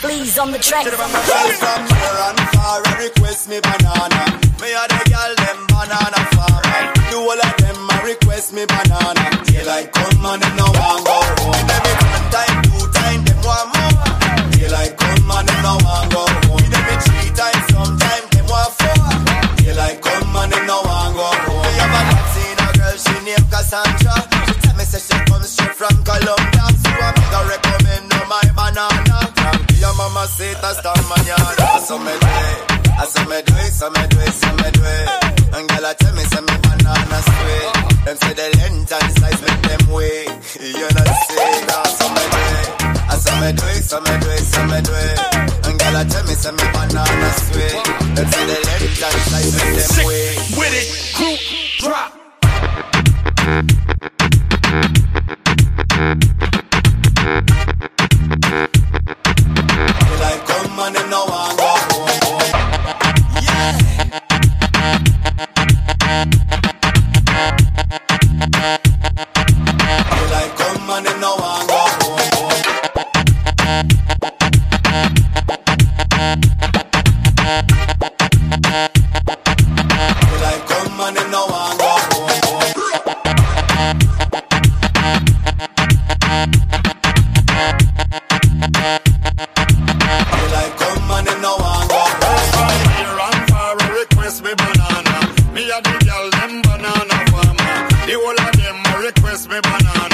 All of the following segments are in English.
Please on the track. From near and request me banana. Me a the girl them banana farmer. Do all of them a request me banana. Daylight come and them no want go home. Every one time, two time, them want more. Daylight come and them no want go home. Every three times, sometime them want four. Daylight come and them no want go home. Me have a seen a girl, she named Cassandra. Say she comes straight from Colombia. So I make her recommend her my banana. Your mama say that's the manana. So me do it, I so me do it, so me do it, so me do it. And girl, I tell me say me banana sweet. Them say the length and size make them wait. You know say that, so me do it. I so me do it, so me do it, so me do it. And girl, I tell me say me banana sweet. Them say the length and size make them wait. And them no want go home. Daylight come and them no want go home. Daylight come and them no want go home. Here and far, a request me banana. Me a the girl them banana farmer. The whole of them a request me banana.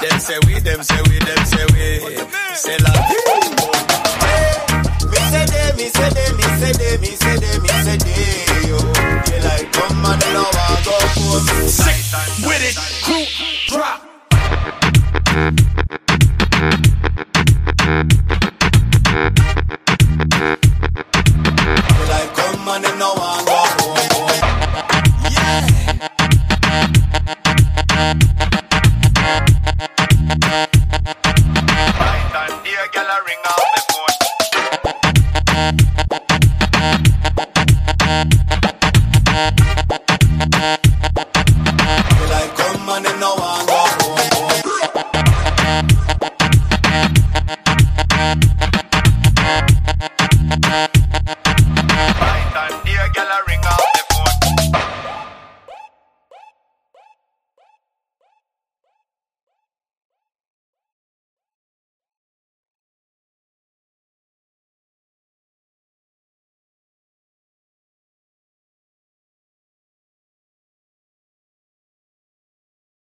Them say we, them say we, them say we. Say la. Me say they, me say they, me say they, me say they, me say they, yo. Daylight come and them no want go home. Sick with it, crew drop. Daylight come and them no want go home. Yeah.